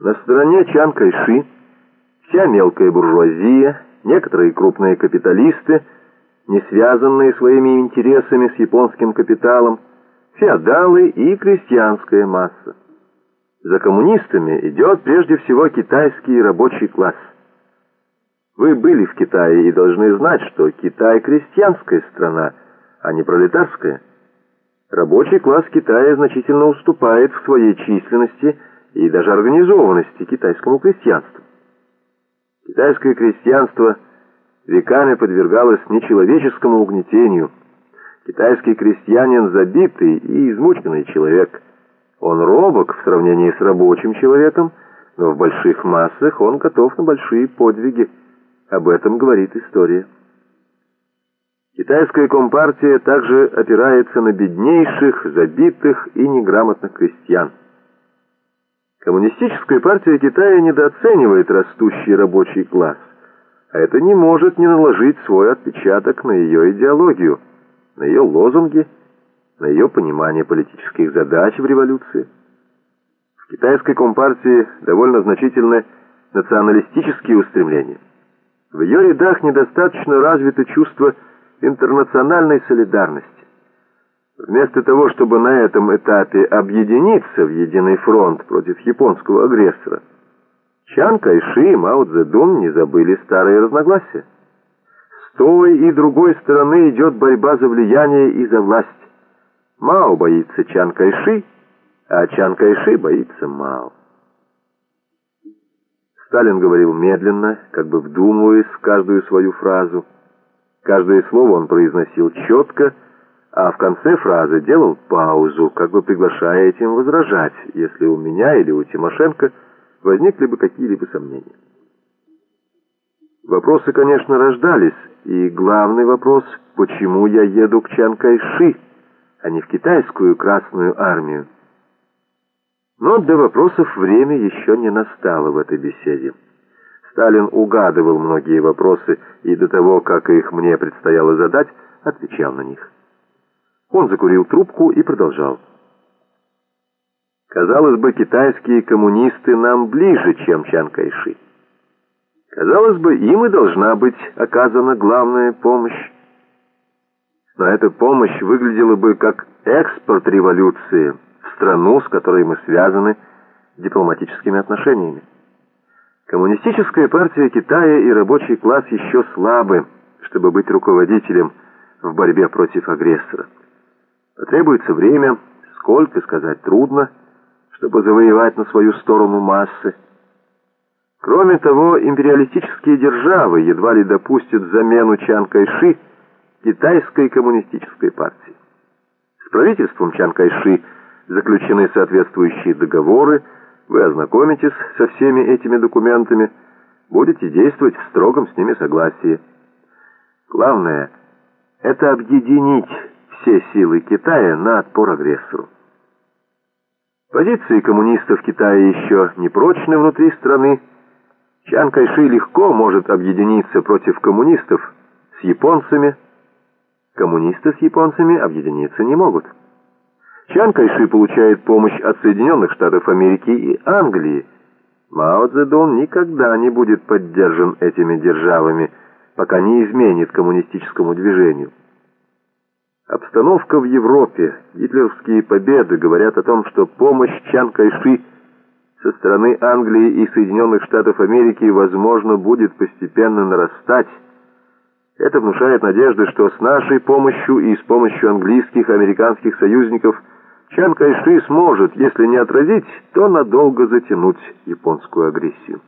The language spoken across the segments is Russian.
На стороне Чан Кайши вся мелкая буржуазия, некоторые крупные капиталисты, не связанные своими интересами с японским капиталом, феодалы и крестьянская масса. За коммунистами идет прежде всего китайский рабочий класс. Вы были в Китае и должны знать, что Китай крестьянская страна, а не пролетарская. Рабочий класс Китая значительно уступает в своей численности и даже организованности китайскому крестьянству. Китайское крестьянство веками подвергалось нечеловеческому угнетению. Китайский крестьянин забитый и измученный человек. Он робок в сравнении с рабочим человеком, но в больших массах он готов на большие подвиги. Об этом говорит история. Китайская компартия также опирается на беднейших, забитых и неграмотных крестьян. Коммунистическая партия Китая недооценивает растущий рабочий класс, а это не может не наложить свой отпечаток на ее идеологию, на ее лозунги, на ее понимание политических задач в революции. В китайской компартии довольно значительны националистические устремления. В ее рядах недостаточно развито чувство интернациональной солидарности. Вместо того, чтобы на этом этапе объединиться в единый фронт против японского агрессора, Чан Кайши и Мао Цзэдун не забыли старые разногласия. С той и другой стороны идет борьба за влияние и за власть. Мао боится Чан Кайши, а Чан Кайши боится Мао. Сталин говорил медленно, как бы вдумываясь в каждую свою фразу. Каждое слово он произносил четко, а в конце фразы делал паузу, как бы приглашая этим возражать, если у меня или у Тимошенко возникли бы какие-либо сомнения. Вопросы, конечно, рождались, и главный вопрос, почему я еду к Чан Кайши, а не в китайскую Красную Армию. Но для вопросов время еще не настало в этой беседе. Сталин угадывал многие вопросы и до того, как их мне предстояло задать, отвечал на них. Он закурил трубку и продолжал. Казалось бы, китайские коммунисты нам ближе, чем Чан Кайши. Казалось бы, им и должна быть оказана главная помощь. Но эта помощь выглядела бы как экспорт революции в страну, с которой мы связаны дипломатическими отношениями. Коммунистическая партия Китая и рабочий класс еще слабы, чтобы быть руководителем в борьбе против агрессора. Потребуется время, сколько сказать трудно, чтобы завоевать на свою сторону массы. Кроме того, империалистические державы едва ли допустят замену Чан Кайши китайской коммунистической партии. С правительством Чан Кайши заключены соответствующие договоры, вы ознакомитесь со всеми этими документами, будете действовать в строгом с ними согласии. Главное — это объединить все силы Китая на отпор агрессору. Позиции коммунистов Китая еще не прочны внутри страны. Чан Кайши легко может объединиться против коммунистов с японцами. Коммунисты с японцами объединиться не могут. Чан Кайши получает помощь от Соединенных Штатов Америки и Англии. Мао Цзэдун никогда не будет поддержан этими державами, пока не изменит коммунистическому движению. Обстановка в Европе, гитлеровские победы говорят о том, что помощь Чан Кайши со стороны Англии и Соединенных Штатов Америки, возможно, будет постепенно нарастать. Это внушает надежды, что с нашей помощью и с помощью английских американских союзников – Чан Кайши сможет, если не отразить, то надолго затянуть японскую агрессию.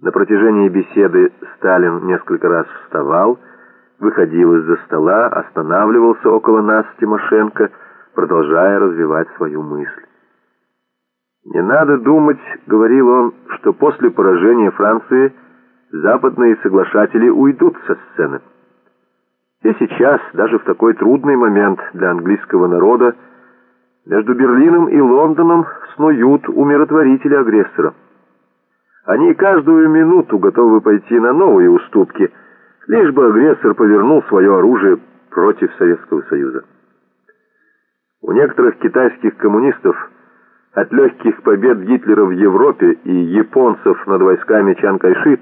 На протяжении беседы Сталин несколько раз вставал, выходил из-за стола, останавливался около нас Тимошенко, продолжая развивать свою мысль. «Не надо думать, — говорил он, — что после поражения Франции западные соглашатели уйдут со сцены». И сейчас, даже в такой трудный момент для английского народа, между Берлином и Лондоном снуют умиротворители агрессора. Они каждую минуту готовы пойти на новые уступки, лишь бы агрессор повернул свое оружие против Советского Союза. У некоторых китайских коммунистов от легких побед Гитлера в Европе и японцев над войсками Чан Кайши